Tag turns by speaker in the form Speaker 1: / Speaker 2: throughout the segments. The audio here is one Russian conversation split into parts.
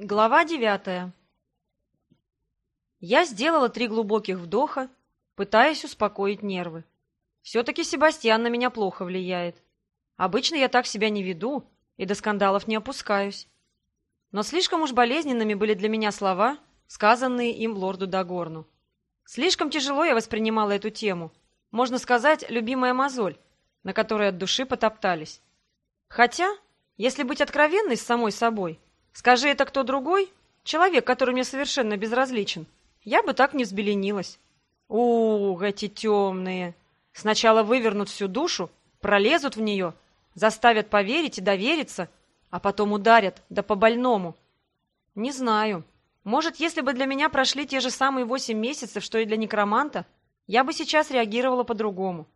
Speaker 1: Глава девятая. Я сделала три глубоких вдоха, пытаясь успокоить нервы. Все-таки Себастьян на меня плохо влияет. Обычно я так себя не веду и до скандалов не опускаюсь. Но слишком уж болезненными были для меня слова, сказанные им лорду Дагорну. Слишком тяжело я воспринимала эту тему. Можно сказать, любимая мозоль, на которой от души потоптались. Хотя, если быть откровенной с самой собой, скажи это кто другой, человек, который мне совершенно безразличен, я бы так не взбеленилась. Ух, эти темные! Сначала вывернут всю душу, пролезут в нее, заставят поверить и довериться, а потом ударят, да по-больному. Не знаю. Может, если бы для меня прошли те же самые восемь месяцев, что и для некроманта, я бы сейчас реагировала по-другому.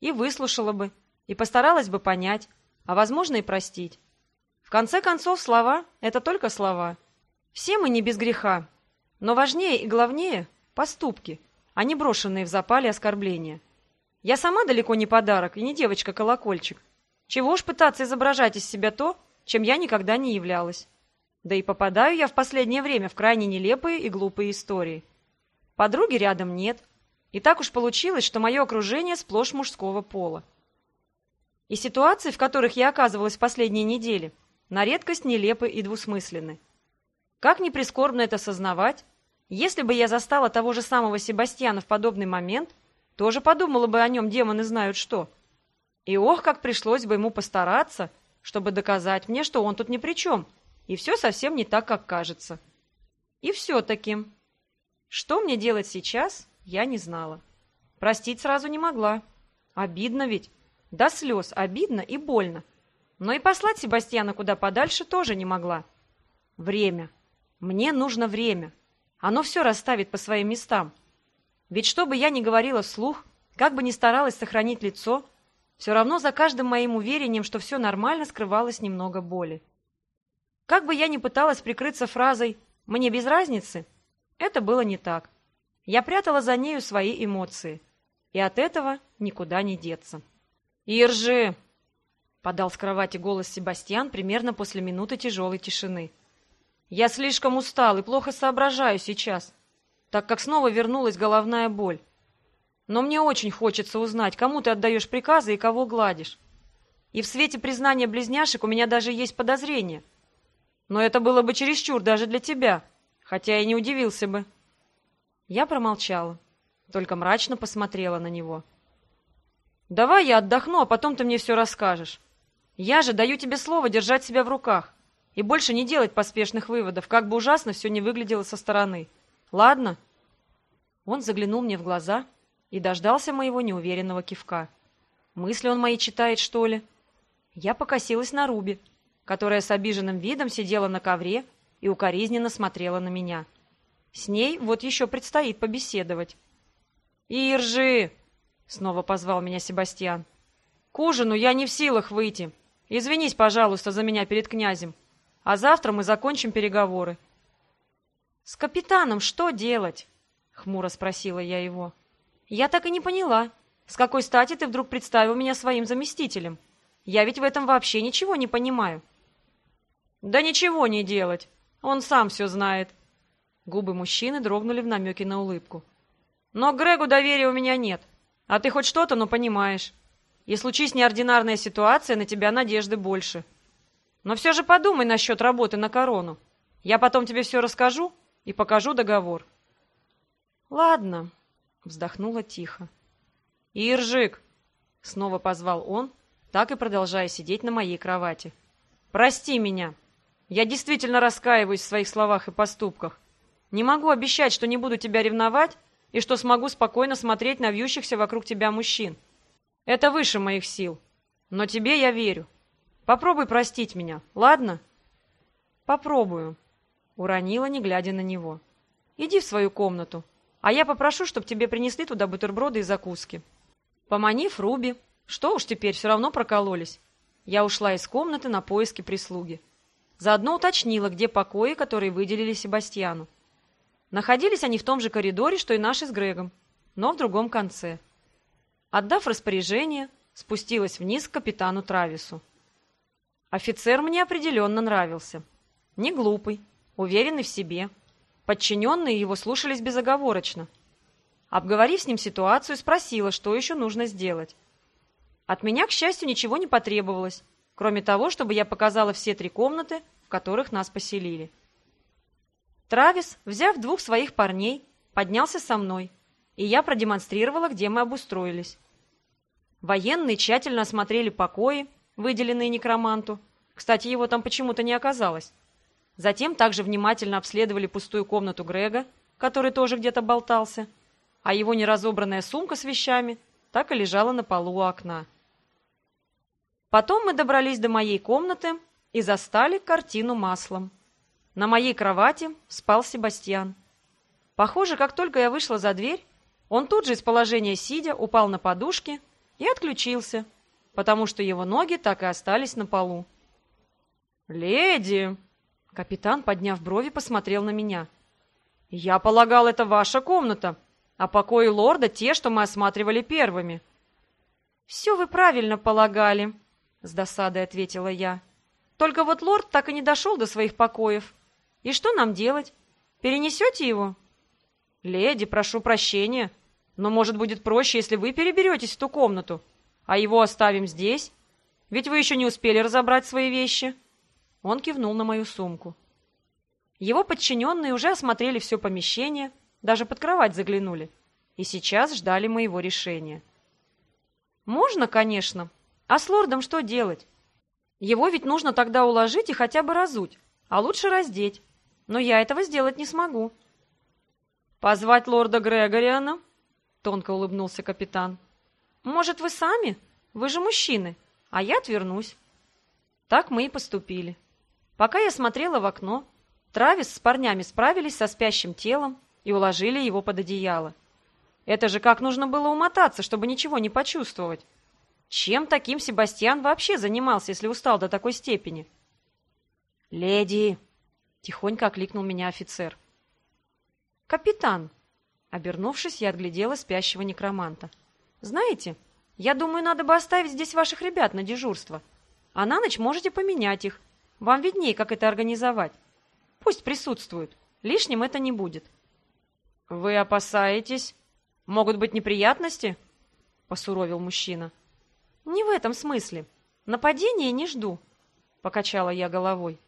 Speaker 1: И выслушала бы, и постаралась бы понять, а, возможно, и простить. В конце концов, слова — это только слова. Все мы не без греха, но важнее и главнее — поступки, а не брошенные в запале оскорбления. Я сама далеко не подарок и не девочка-колокольчик. Чего уж пытаться изображать из себя то, чем я никогда не являлась. Да и попадаю я в последнее время в крайне нелепые и глупые истории. Подруги рядом нет. И так уж получилось, что мое окружение сплошь мужского пола. И ситуации, в которых я оказывалась в последние недели, на редкость нелепы и двусмысленны. Как ни прискорбно это сознавать, если бы я застала того же самого Себастьяна в подобный момент, тоже подумала бы о нем демоны знают что. И ох, как пришлось бы ему постараться, чтобы доказать мне, что он тут ни при чем, и все совсем не так, как кажется. И все-таки, что мне делать сейчас, я не знала. Простить сразу не могла. Обидно ведь. До слез обидно и больно. Но и послать Себастьяна куда подальше тоже не могла. Время. Мне нужно время. Оно все расставит по своим местам. Ведь что бы я ни говорила вслух, как бы ни старалась сохранить лицо, все равно за каждым моим уверением, что все нормально, скрывалось немного боли. Как бы я ни пыталась прикрыться фразой «мне без разницы», это было не так. Я прятала за нею свои эмоции, и от этого никуда не деться. «Иржи!» — подал с кровати голос Себастьян примерно после минуты тяжелой тишины. Я слишком устал и плохо соображаю сейчас, так как снова вернулась головная боль. Но мне очень хочется узнать, кому ты отдаешь приказы и кого гладишь. И в свете признания близняшек у меня даже есть подозрение. Но это было бы чересчур даже для тебя, хотя и не удивился бы. Я промолчала, только мрачно посмотрела на него. «Давай я отдохну, а потом ты мне все расскажешь. Я же даю тебе слово держать себя в руках и больше не делать поспешных выводов, как бы ужасно все не выглядело со стороны. Ладно?» Он заглянул мне в глаза и дождался моего неуверенного кивка. Мысли он мои читает, что ли? Я покосилась на Руби, которая с обиженным видом сидела на ковре и укоризненно смотрела на меня. С ней вот еще предстоит побеседовать. «Иржи!» — снова позвал меня Себастьян. «К ужину я не в силах выйти. Извинись, пожалуйста, за меня перед князем а завтра мы закончим переговоры. «С капитаном что делать?» — хмуро спросила я его. «Я так и не поняла, с какой стати ты вдруг представил меня своим заместителем? Я ведь в этом вообще ничего не понимаю». «Да ничего не делать, он сам все знает». Губы мужчины дрогнули в намеке на улыбку. «Но Грегу доверия у меня нет, а ты хоть что-то, но понимаешь. И случись неординарная ситуация, на тебя надежды больше». Но все же подумай насчет работы на корону. Я потом тебе все расскажу и покажу договор. Ладно, вздохнула тихо. Иржик, снова позвал он, так и продолжая сидеть на моей кровати. Прости меня. Я действительно раскаиваюсь в своих словах и поступках. Не могу обещать, что не буду тебя ревновать и что смогу спокойно смотреть на вьющихся вокруг тебя мужчин. Это выше моих сил. Но тебе я верю. Попробуй простить меня, ладно? Попробую, уронила, не глядя на него. Иди в свою комнату, а я попрошу, чтобы тебе принесли туда бутерброды и закуски. Поманив Руби, что уж теперь, все равно прокололись. Я ушла из комнаты на поиски прислуги. Заодно уточнила, где покои, которые выделили Себастьяну. Находились они в том же коридоре, что и наши с Грегом, но в другом конце. Отдав распоряжение, спустилась вниз к капитану Травису. Офицер мне определенно нравился. Не глупый, уверенный в себе. Подчиненные его слушались безоговорочно. Обговорив с ним ситуацию, спросила, что еще нужно сделать. От меня, к счастью, ничего не потребовалось, кроме того, чтобы я показала все три комнаты, в которых нас поселили. Травис, взяв двух своих парней, поднялся со мной, и я продемонстрировала, где мы обустроились. Военные тщательно осмотрели покои, выделенные некроманту. Кстати, его там почему-то не оказалось. Затем также внимательно обследовали пустую комнату Грега, который тоже где-то болтался, а его неразобранная сумка с вещами так и лежала на полу у окна. Потом мы добрались до моей комнаты и застали картину маслом. На моей кровати спал Себастьян. Похоже, как только я вышла за дверь, он тут же из положения сидя упал на подушки и отключился, потому что его ноги так и остались на полу. «Леди!» Капитан, подняв брови, посмотрел на меня. «Я полагал, это ваша комната, а покои лорда те, что мы осматривали первыми». «Все вы правильно полагали», — с досадой ответила я. «Только вот лорд так и не дошел до своих покоев. И что нам делать? Перенесете его?» «Леди, прошу прощения, но, может, будет проще, если вы переберетесь в ту комнату, а его оставим здесь? Ведь вы еще не успели разобрать свои вещи». Он кивнул на мою сумку. Его подчиненные уже осмотрели все помещение, даже под кровать заглянули, и сейчас ждали моего решения. «Можно, конечно. А с лордом что делать? Его ведь нужно тогда уложить и хотя бы разуть, а лучше раздеть. Но я этого сделать не смогу». «Позвать лорда Грегориана?» — тонко улыбнулся капитан. «Может, вы сами? Вы же мужчины, а я отвернусь». Так мы и поступили. Пока я смотрела в окно, Травис с парнями справились со спящим телом и уложили его под одеяло. Это же как нужно было умотаться, чтобы ничего не почувствовать. Чем таким Себастьян вообще занимался, если устал до такой степени? «Леди!» — тихонько окликнул меня офицер. «Капитан!» Обернувшись, я отглядела спящего некроманта. «Знаете, я думаю, надо бы оставить здесь ваших ребят на дежурство, а на ночь можете поменять их, вам виднее, как это организовать. Пусть присутствуют. Лишним это не будет. Вы опасаетесь? Могут быть неприятности? Посуровил мужчина. Не в этом смысле. Нападения не жду. Покачала я головой.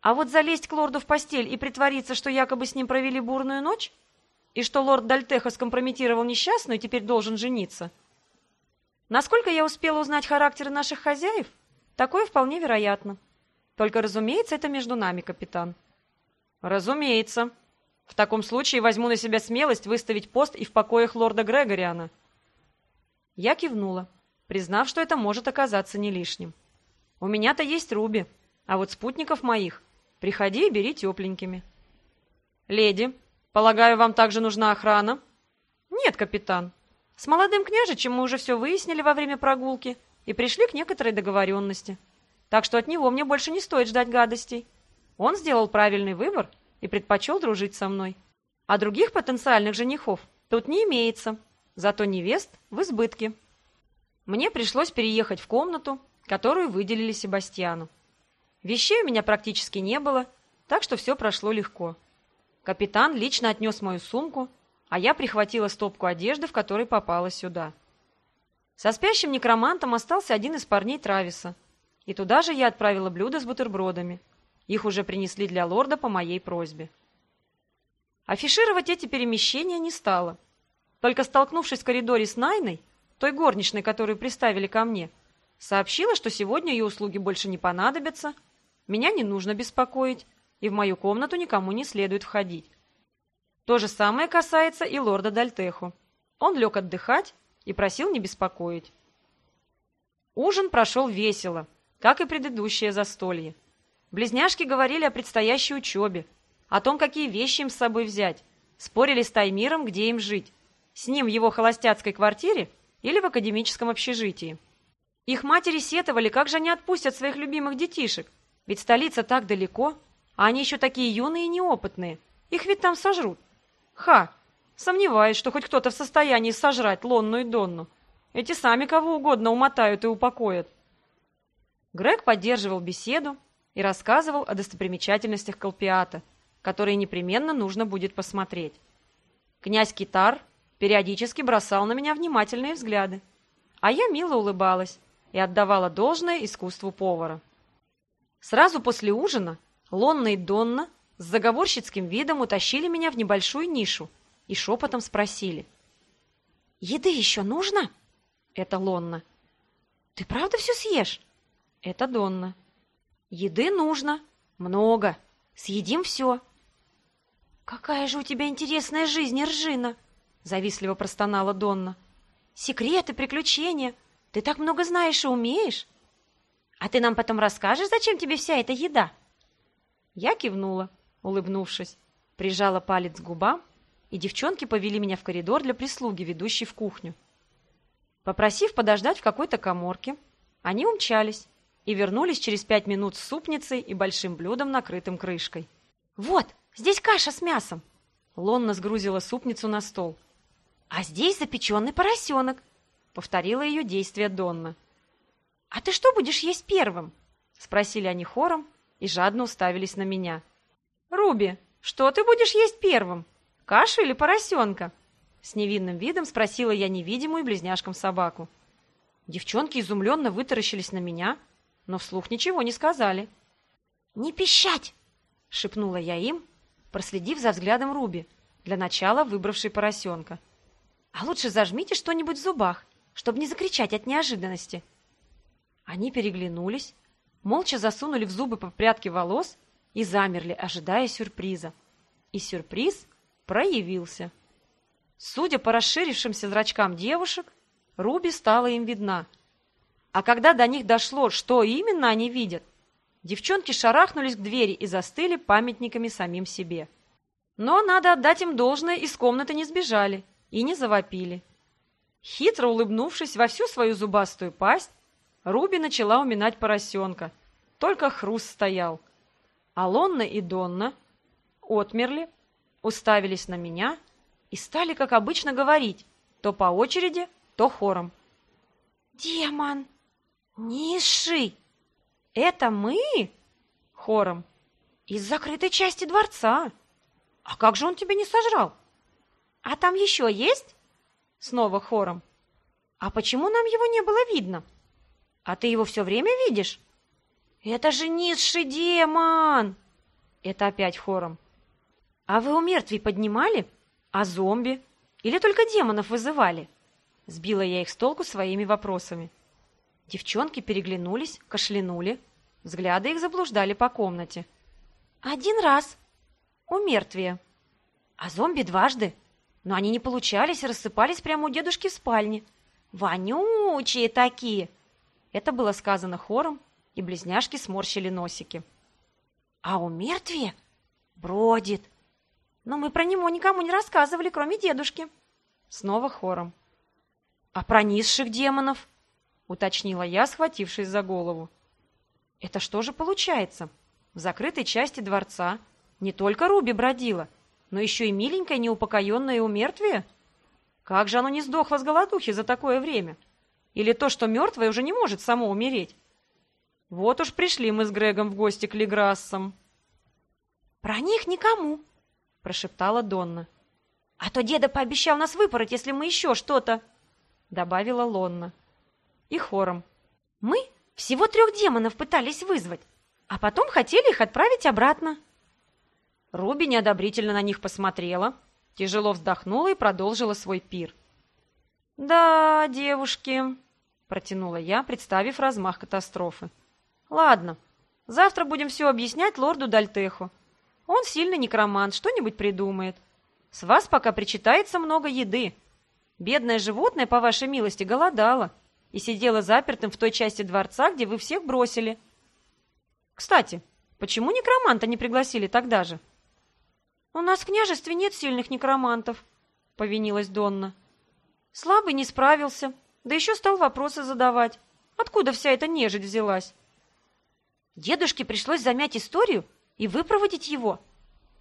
Speaker 1: А вот залезть к лорду в постель и притвориться, что якобы с ним провели бурную ночь? И что лорд Дальтехо скомпрометировал несчастную и теперь должен жениться? Насколько я успела узнать характеры наших хозяев, такое вполне вероятно. Только, разумеется, это между нами, капитан. Разумеется. В таком случае возьму на себя смелость выставить пост и в покоях лорда Грегориана. Я кивнула, признав, что это может оказаться не лишним. У меня-то есть Руби, а вот спутников моих приходи и бери тепленькими. Леди, полагаю, вам также нужна охрана? Нет, капитан. С молодым княжичем мы уже все выяснили во время прогулки и пришли к некоторой договоренности. Так что от него мне больше не стоит ждать гадостей. Он сделал правильный выбор и предпочел дружить со мной. А других потенциальных женихов тут не имеется, зато невест в избытке. Мне пришлось переехать в комнату, которую выделили Себастьяну. Вещей у меня практически не было, так что все прошло легко. Капитан лично отнес мою сумку, а я прихватила стопку одежды, в которой попала сюда. Со спящим некромантом остался один из парней Трависа – и туда же я отправила блюдо с бутербродами. Их уже принесли для лорда по моей просьбе. Афишировать эти перемещения не стало. Только столкнувшись в коридоре с Найной, той горничной, которую приставили ко мне, сообщила, что сегодня ее услуги больше не понадобятся, меня не нужно беспокоить, и в мою комнату никому не следует входить. То же самое касается и лорда Дальтеху. Он лег отдыхать и просил не беспокоить. Ужин прошел весело, как и предыдущее застолье. Близняшки говорили о предстоящей учебе, о том, какие вещи им с собой взять, спорили с Таймиром, где им жить, с ним в его холостяцкой квартире или в академическом общежитии. Их матери сетовали, как же они отпустят своих любимых детишек, ведь столица так далеко, а они еще такие юные и неопытные, их ведь там сожрут. Ха! Сомневаюсь, что хоть кто-то в состоянии сожрать Лонну и Донну. Эти сами кого угодно умотают и упокоят. Грег поддерживал беседу и рассказывал о достопримечательностях Колпиата, которые непременно нужно будет посмотреть. Князь Китар периодически бросал на меня внимательные взгляды, а я мило улыбалась и отдавала должное искусству повара. Сразу после ужина Лонна и Донна с заговорщицким видом утащили меня в небольшую нишу и шепотом спросили. «Еды еще нужно?» Это Лонна. «Ты правда все съешь?» Это Донна. «Еды нужно. Много. Съедим все». «Какая же у тебя интересная жизнь, Ржина!» Завистливо простонала Донна. «Секреты, приключения. Ты так много знаешь и умеешь. А ты нам потом расскажешь, зачем тебе вся эта еда?» Я кивнула, улыбнувшись, прижала палец к губам, и девчонки повели меня в коридор для прислуги, ведущей в кухню. Попросив подождать в какой-то коморке, они умчались и вернулись через пять минут с супницей и большим блюдом, накрытым крышкой. «Вот, здесь каша с мясом!» Лонна сгрузила супницу на стол. «А здесь запеченный поросенок!» — повторила ее действие Донна. «А ты что будешь есть первым?» — спросили они хором и жадно уставились на меня. «Руби, что ты будешь есть первым? Кашу или поросенка?» С невинным видом спросила я невидимую близняшкам собаку. Девчонки изумленно вытаращились на меня, но вслух ничего не сказали. «Не пищать!» — шепнула я им, проследив за взглядом Руби, для начала выбравшей поросенка. «А лучше зажмите что-нибудь в зубах, чтобы не закричать от неожиданности». Они переглянулись, молча засунули в зубы по прядке волос и замерли, ожидая сюрприза. И сюрприз проявился. Судя по расширившимся зрачкам девушек, Руби стала им видна. А когда до них дошло, что именно они видят, девчонки шарахнулись к двери и застыли памятниками самим себе. Но надо отдать им должное, из комнаты не сбежали и не завопили. Хитро улыбнувшись во всю свою зубастую пасть, Руби начала уминать поросенка. Только хруст стоял. А Лонна и Донна отмерли, уставились на меня и стали, как обычно, говорить, то по очереди, то хором. «Демон! Низший! Это мы?» Хором. «Из закрытой части дворца! А как же он тебя не сожрал? А там еще есть?» Снова хором. «А почему нам его не было видно?» А ты его все время видишь? Это же низший демон! Это опять хором. А вы у мертвей поднимали? А зомби? Или только демонов вызывали? Сбила я их с толку своими вопросами. Девчонки переглянулись, кашлянули. Взгляды их заблуждали по комнате. Один раз. У мертвия. А зомби дважды. Но они не получались рассыпались прямо у дедушки в спальне. Вонючие такие. Это было сказано хором, и близняшки сморщили носики. «А у мертвия бродит. Но мы про него никому не рассказывали, кроме дедушки». Снова хором. «А про низших демонов?» — уточнила я, схватившись за голову. «Это что же получается? В закрытой части дворца не только Руби бродила, но еще и миленькое неупокоенное умертвие? Как же оно не сдохло с голодухи за такое время?» Или то, что мертвое уже не может само умереть? Вот уж пришли мы с Грегом в гости к Леграссам. «Про них никому», — прошептала Донна. «А то деда пообещал нас выпороть, если мы еще что-то...» — добавила Лонна. И хором. «Мы всего трех демонов пытались вызвать, а потом хотели их отправить обратно». Руби неодобрительно на них посмотрела, тяжело вздохнула и продолжила свой пир. «Да, девушки, — протянула я, представив размах катастрофы. «Ладно, завтра будем все объяснять лорду Дальтеху. Он сильный некромант, что-нибудь придумает. С вас пока причитается много еды. Бедное животное, по вашей милости, голодало и сидело запертым в той части дворца, где вы всех бросили. Кстати, почему некроманта не пригласили тогда же?» «У нас в княжестве нет сильных некромантов», — повинилась Донна. «Слабый не справился, да еще стал вопросы задавать. Откуда вся эта нежить взялась? Дедушке пришлось замять историю и выпроводить его.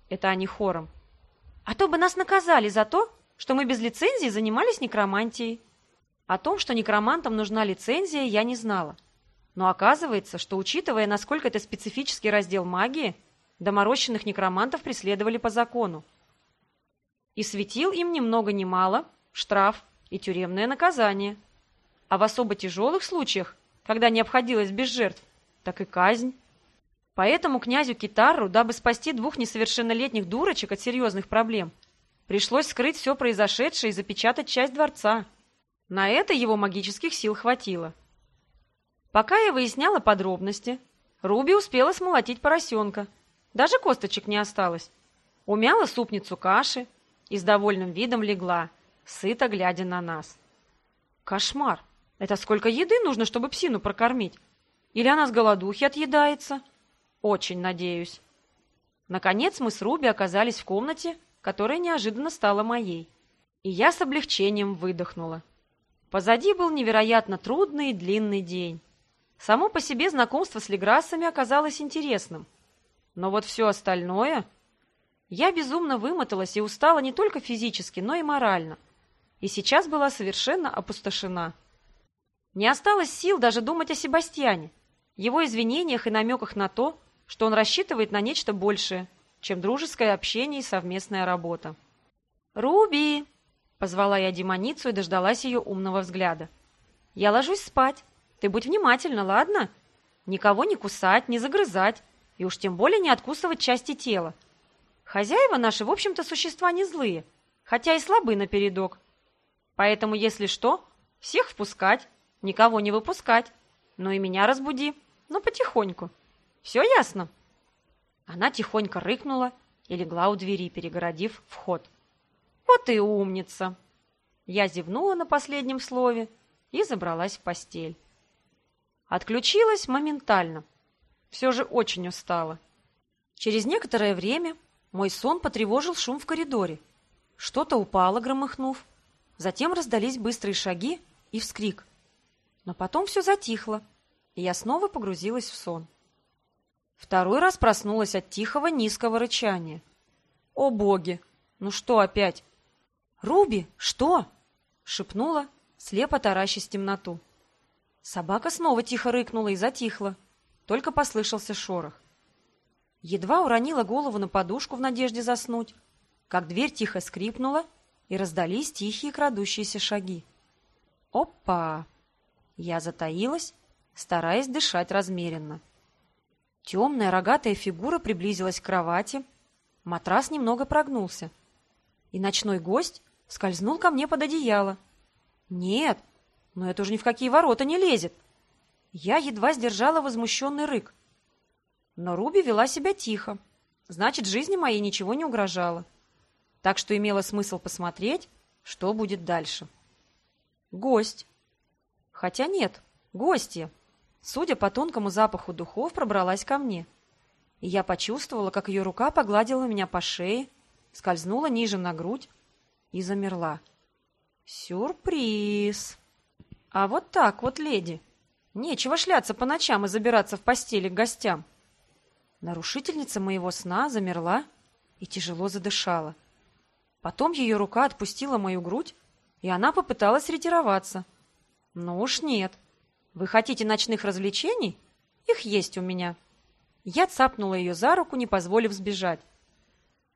Speaker 1: Это они хором. А то бы нас наказали за то, что мы без лицензии занимались некромантией. О том, что некромантам нужна лицензия, я не знала. Но оказывается, что, учитывая, насколько это специфический раздел магии, доморощенных некромантов преследовали по закону. И светил им ни много ни мало штраф и тюремное наказание. А в особо тяжелых случаях, когда не обходилось без жертв, так и казнь. Поэтому князю Китарру, дабы спасти двух несовершеннолетних дурочек от серьезных проблем, пришлось скрыть все произошедшее и запечатать часть дворца. На это его магических сил хватило. Пока я выясняла подробности, Руби успела смолотить поросенка. Даже косточек не осталось. Умяла супницу каши и с довольным видом легла, сыто глядя на нас. Кошмар! Это сколько еды нужно, чтобы псину прокормить? Или она с голодухи отъедается? Очень надеюсь. Наконец мы с Руби оказались в комнате, которая неожиданно стала моей. И я с облегчением выдохнула. Позади был невероятно трудный и длинный день. Само по себе знакомство с Леграссами оказалось интересным. Но вот все остальное... Я безумно вымоталась и устала не только физически, но и морально. И сейчас была совершенно опустошена. Не осталось сил даже думать о Себастьяне, его извинениях и намеках на то, что он рассчитывает на нечто большее, чем дружеское общение и совместная работа. «Руби!» — позвала я демоницу и дождалась ее умного взгляда. «Я ложусь спать. Ты будь внимательна, ладно? Никого не кусать, не загрызать, и уж тем более не откусывать части тела. Хозяева наши, в общем-то, существа не злые, хотя и слабы напередок. Поэтому, если что, всех впускать, никого не выпускать. Ну и меня разбуди, но потихоньку. Все ясно?» Она тихонько рыкнула и легла у двери, перегородив вход. «Вот и умница!» Я зевнула на последнем слове и забралась в постель. Отключилась моментально. Все же очень устала. Через некоторое время мой сон потревожил шум в коридоре. Что-то упало, громыхнув. Затем раздались быстрые шаги и вскрик. Но потом все затихло, и я снова погрузилась в сон. Второй раз проснулась от тихого низкого рычания. «О боги! Ну что опять?» «Руби, что?» — шепнула, слепо таращась темноту. Собака снова тихо рыкнула и затихла. Только послышался шорох. Едва уронила голову на подушку в надежде заснуть, как дверь тихо скрипнула, и раздались тихие крадущиеся шаги. Опа! Я затаилась, стараясь дышать размеренно. Темная рогатая фигура приблизилась к кровати, матрас немного прогнулся, и ночной гость скользнул ко мне под одеяло. Нет, но это уже ни в какие ворота не лезет. Я едва сдержала возмущенный рык. Но Руби вела себя тихо. Значит, жизни моей ничего не угрожало. Так что имело смысл посмотреть, что будет дальше. Гость. Хотя нет, гостья. Судя по тонкому запаху духов, пробралась ко мне. И я почувствовала, как ее рука погладила меня по шее, скользнула ниже на грудь и замерла. Сюрприз! А вот так вот, леди. Нечего шляться по ночам и забираться в постели к гостям. Нарушительница моего сна замерла и тяжело задышала. Потом ее рука отпустила мою грудь, и она попыталась ретироваться. Ну уж нет. Вы хотите ночных развлечений? Их есть у меня. Я цапнула ее за руку, не позволив сбежать.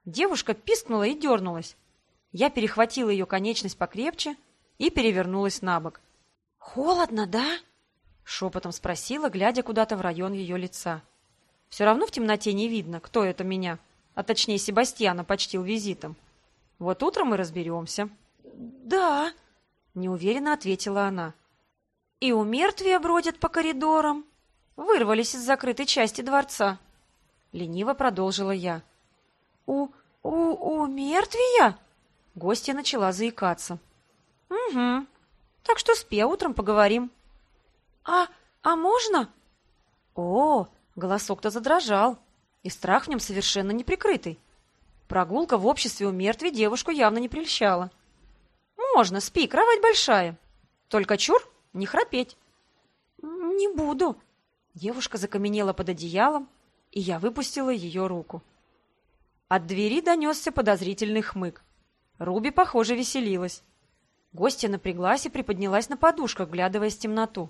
Speaker 1: Девушка пискнула и дернулась. Я перехватила ее конечность покрепче и перевернулась на бок. «Холодно, да?» — шепотом спросила, глядя куда-то в район ее лица. «Все равно в темноте не видно, кто это меня, а точнее Себастьяна почтил визитом. Вот утром мы разберемся». «Да», — неуверенно ответила она. «И у мертвия бродят по коридорам. Вырвались из закрытой части дворца». Лениво продолжила я. «У... у... у мертвия?» Гостья начала заикаться. «Угу», так что спи, а утром поговорим. А, а можно? О, голосок-то задрожал, и страх в нем совершенно неприкрытый. Прогулка в обществе у мертвей девушку явно не прельщала. Можно, спи, кровать большая. Только чур, не храпеть. Не буду. Девушка закаменела под одеялом, и я выпустила ее руку. От двери донесся подозрительный хмык. Руби, похоже, веселилась. Гостья напряглась и приподнялась на подушках, глядывая в темноту.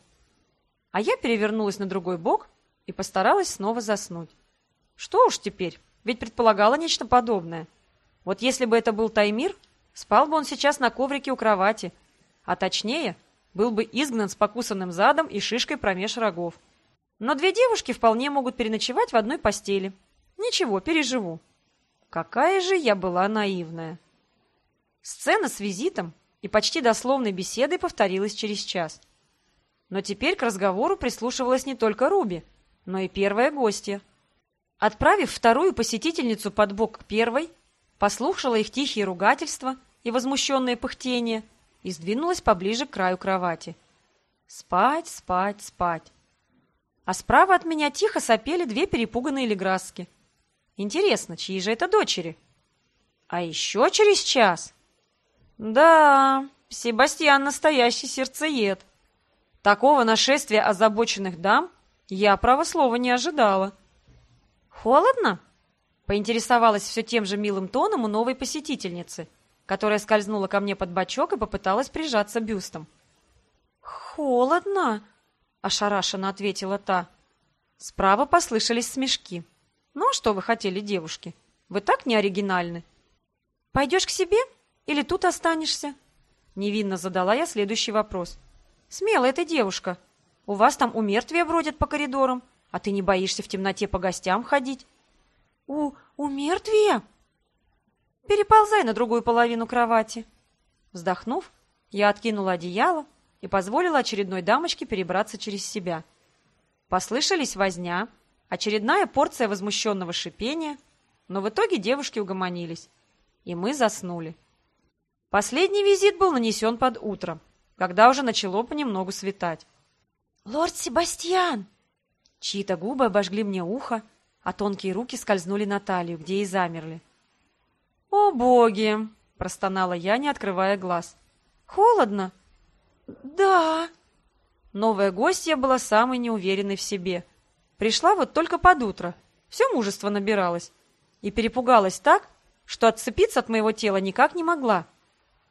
Speaker 1: А я перевернулась на другой бок и постаралась снова заснуть. Что уж теперь, ведь предполагала нечто подобное. Вот если бы это был Таймир, спал бы он сейчас на коврике у кровати, а точнее, был бы изгнан с покусанным задом и шишкой промеж рогов. Но две девушки вполне могут переночевать в одной постели. Ничего, переживу. Какая же я была наивная. Сцена с визитом и почти дословной беседой повторилась через час. Но теперь к разговору прислушивалась не только Руби, но и первая гостья. Отправив вторую посетительницу под бок к первой, послушала их тихие ругательства и возмущенное пыхтение и сдвинулась поближе к краю кровати. Спать, спать, спать. А справа от меня тихо сопели две перепуганные леграсски. Интересно, чьи же это дочери? А еще через час... Да, Себастьян настоящий сердцеед. Такого нашествия озабоченных дам я, право слова, не ожидала. «Холодно?» — поинтересовалась все тем же милым тоном у новой посетительницы, которая скользнула ко мне под бочок и попыталась прижаться бюстом. «Холодно?» — ошарашенно ответила та. Справа послышались смешки. «Ну, что вы хотели, девушки? Вы так не оригинальны. Пойдешь к себе или тут останешься?» Невинно задала я следующий вопрос. «Смелая ты девушка. У вас там умертвия бродят по коридорам, а ты не боишься в темноте по гостям ходить?» «У... умертвия?» «Переползай на другую половину кровати». Вздохнув, я откинула одеяло и позволила очередной дамочке перебраться через себя. Послышались возня, очередная порция возмущенного шипения, но в итоге девушки угомонились, и мы заснули. Последний визит был нанесен под утро, когда уже начало понемногу светать. «Лорд Себастьян!» Чьи-то губы обожгли мне ухо, а тонкие руки скользнули на талию, где и замерли. «О, боги!» — простонала я, не открывая глаз. «Холодно?» «Да». Новая гостья была самой неуверенной в себе. Пришла вот только под утро, все мужество набиралось. И перепугалась так, что отцепиться от моего тела никак не могла.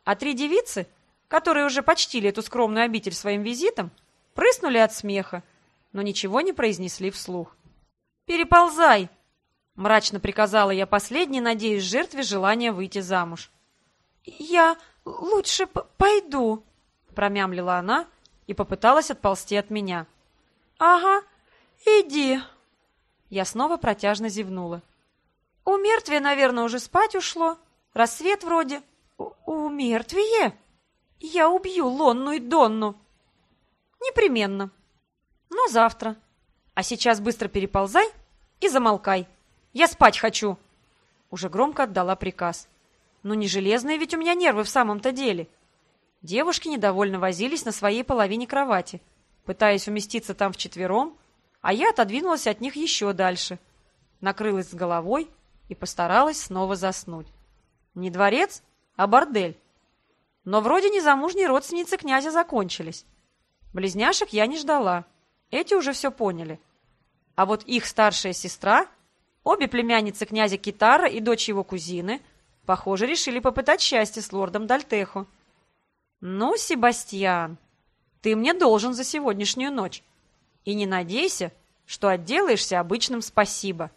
Speaker 1: А три девицы, которые уже почтили эту скромную обитель своим визитом, прыснули от смеха, но ничего не произнесли вслух. «Переползай!» — мрачно приказала я последней, надеясь жертве желания выйти замуж. «Я лучше пойду», промямлила она и попыталась отползти от меня. «Ага, иди!» Я снова протяжно зевнула. «У мертвия, наверное, уже спать ушло. Рассвет вроде. У, мертвие? Я убью Лонну и Донну!» «Непременно. Но завтра. А сейчас быстро переползай и замолкай. Я спать хочу!» Уже громко отдала приказ. «Ну не железные ведь у меня нервы в самом-то деле!» Девушки недовольно возились на своей половине кровати, пытаясь уместиться там вчетвером, а я отодвинулась от них еще дальше, накрылась с головой и постаралась снова заснуть. Не дворец, а бордель. Но вроде незамужние родственницы князя закончились. Близняшек я не ждала. Эти уже все поняли. А вот их старшая сестра, обе племянницы князя Китара и дочь его кузины, похоже, решили попытать счастье с лордом Дальтехо. «Ну, Себастьян, ты мне должен за сегодняшнюю ночь. И не надейся, что отделаешься обычным спасибо».